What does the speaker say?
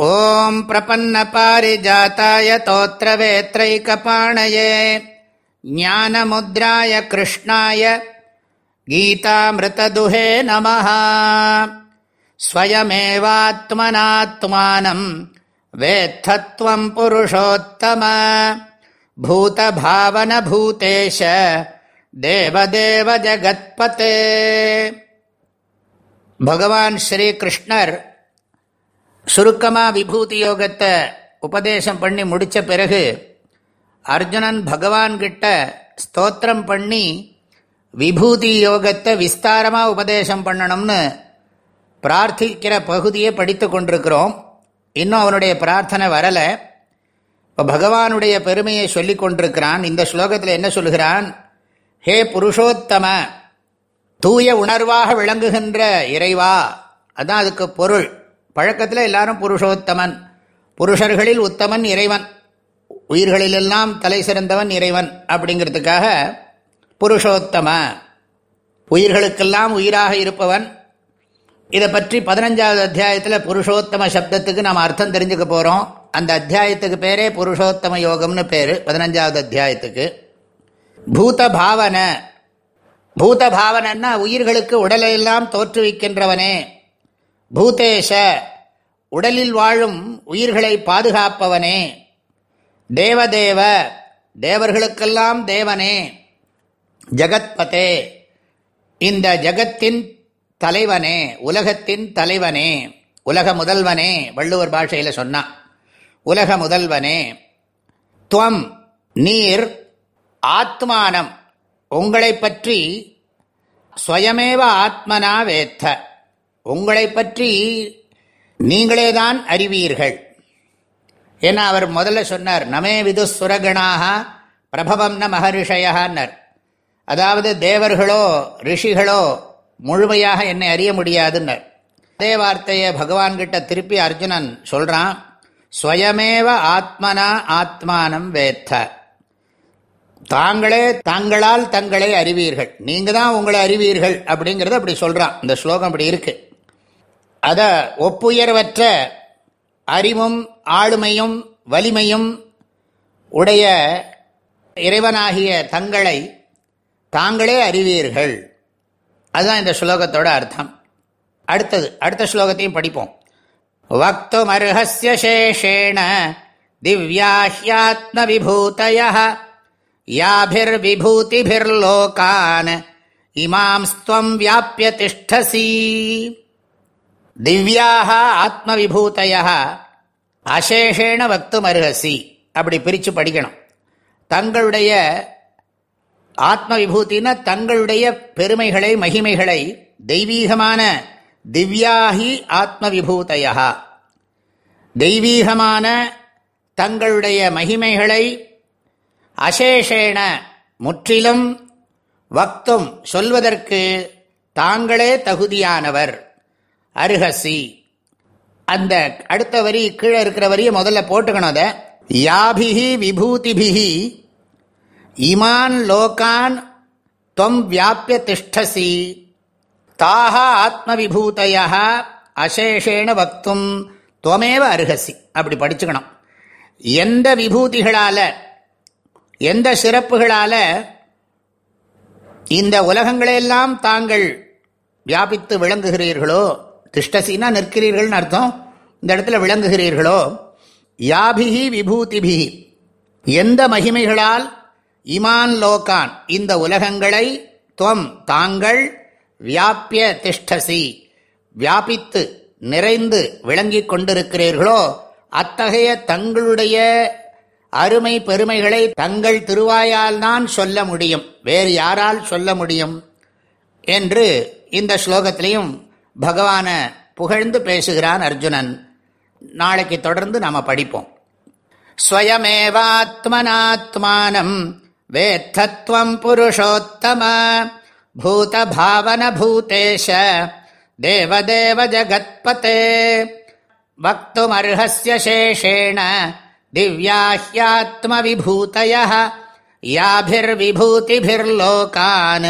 ॐ प्रपन्नपारिजाताय तोत्रवेत्रैकपाणये ज्ञानमुद्राय कृष्णाय गीतामृतदुहे नमः स्वयमेवात्मनात्मानम् वेत्थत्वम् पुरुषोत्तम भूतभावनभूतेश देवदेव जगत्पते भगवान् श्रीकृष्णर् சுருக்கமாக விபூதி யோகத்தை உபதேசம் பண்ணி முடித்த பிறகு அர்ஜுனன் பகவான்கிட்ட ஸ்தோத்திரம் பண்ணி விபூதி யோகத்தை விஸ்தாரமாக உபதேசம் பண்ணணும்னு பிரார்த்திக்கிற பகுதியை படித்து கொண்டிருக்கிறோம். இன்னும் அவனுடைய பிரார்த்தனை வரலை. இப்போ பகவானுடைய பெருமையை சொல்லி கொண்டிருக்கிறான். இந்த ஸ்லோகத்தில் என்ன சொல்கிறான் ஹே புருஷோத்தம தூய உணர்வாக விளங்குகின்ற இறைவா அதுதான் அதுக்கு பொருள். பழக்கத்தில் எல்லாரும் புருஷோத்தமன். புருஷர்களில் உத்தமன் இறைவன். உயிர்களிலெல்லாம் தலை சிறந்தவன் இறைவன் அப்படிங்கிறதுக்காக புருஷோத்தம. உயிர்களுக்கெல்லாம் உயிராக இருப்பவன். இதை பற்றி பதினஞ்சாவது அத்தியாயத்தில் புருஷோத்தம சப்தத்துக்கு நாம் அர்த்தம் தெரிஞ்சுக்க போகிறோம் அந்த அத்தியாயத்துக்கு பேரே புருஷோத்தம யோகம்னு பேர் பதினஞ்சாவது அத்தியாயத்துக்கு. பூத பாவன பூத பாவனன்னா உயிர்களுக்கு உடலையெல்லாம் தோற்றுவிக்கின்றவனே. பூதேஷ உடலில் வாழும் உயிர்களை பாதுகாப்பவனே. தேவதேவ தேவர்களுக்கெல்லாம் தேவனே. ஜகத்பதே இந்த ஜகத்தின் தலைவனே உலகத்தின் தலைவனே. உலக முதல்வனே வள்ளுவர் பாஷையில் சொன்னான் உலக முதல்வனே. துவம் நீர் ஆத்மானம் உங்களை பற்றி ஸ்வயமேவ ஆத்மனா வேத்த. உங்களை பற்றி நீங்களே தான் அறிவீர்கள். ஏன்னா அவர் முதல்ல சொன்னார் நமே விது சுரகணாக பிரபவம் ந மகரிஷயான்னர் அதாவது தேவர்களோ ரிஷிகளோ முழுமையாக என்னை அறிய முடியாதுன்னர். அதே வார்த்தையை பகவான்கிட்ட திருப்பி அர்ஜுனன் சொல்கிறான் ஸ்வயமேவ ஆத்மனா ஆத்மானம் வேத்த. தாங்களே தாங்களால் தங்களை அறிவீர்கள். நீங்கள் தான் உங்களை அறிவீர்கள் அப்படிங்கிறத அப்படி சொல்கிறான் இந்த ஸ்லோகம் அப்படி இருக்குது அத ஒப்புயர்வற்ற அறிவும் ஆளுமையும் வலிமையும் உடைய இறைவனாகிய தங்களை தாங்களே அறிவீர்கள். அதுதான் இந்த ஸ்லோகத்தோட அர்த்தம். அடுத்தது அடுத்த ஸ்லோகத்தையும் படிப்போம். வக்துமர்ஹஸ்ய சேஷேண திவ்யாஹ்யாத்ம விபூதய யாபிர்விபூதிபிர்லோகான் இமாம் ஸ்துவம் வியாபிய திஷ்டசி திவ்யாக ஆத்ம விபூதைய அசேஷேன வக்து மருகசி அப்படி பிரித்து படிக்கணும். தங்களுடைய ஆத்ம விபூத்தின தங்களுடைய பெருமைகளை மகிமைகளை தெய்வீகமான திவ்யாகி ஆத்ம விபூதையா தெய்வீகமான தங்களுடைய மகிமைகளை அசேஷேன முற்றிலும் வக்தும் சொல்வதற்கு தாங்களே தகுதியானவர். அருகசி. அந்த அடுத்த வரி கீழே இருக்கிற வரியை முதல்ல போட்டுக்கணும் அதை. யாபிகி விபூதிபிகி இமான் லோகான் தொம் வியாபிய திஷ்டசி தாக ஆத்ம விபூதையா அசேஷேன வக்தும். துவமேவ அருகசி. அப்படி படிச்சுக்கணும். எந்த விபூதிகளால் எந்த சிறப்புகளால் இந்த உலகங்களையெல்லாம் தாங்கள் வியாபித்து விளங்குகிறீர்களோ திஷ்டசின்னா நிற்கிறீர்கள்னு அர்த்தம்? இந்த இடத்துல விளங்குகிறீர்களோ? யாபிகி விபூதிபிகி எந்த மகிமைகளால்? இமான் லோகான். இந்த உலகங்களை துவம் தாங்கள் வியாபிய திஷ்டசி. வியாபித்து நிறைந்து விளங்கி கொண்டிருக்கிறீர்களோ? அத்தகைய தங்களுடைய அருமை பெருமைகளை தங்கள் திருவாயால் தான் சொல்ல முடியும். வேறு யாரால் சொல்ல முடியும்? என்று இந்த ஸ்லோகத்திலையும் பகவானை புகழ்ந்து பேசுகிறான் அர்ஜுனன். நாளைக்கு தொடர்ந்து நாம் படிப்போம். ஸ்வயமேவாத்மனாத்மானம் வேத்தத்வம் புருஷோத்தம பூத பாவன பூதேஷ தேவதேவ ஜகத்பதே வக்துமர்ஹஸ்ய சேஷேண திவ்யாஹ்யாத்ம விபூதய யாபிர்விபூதிபிர்லோகான்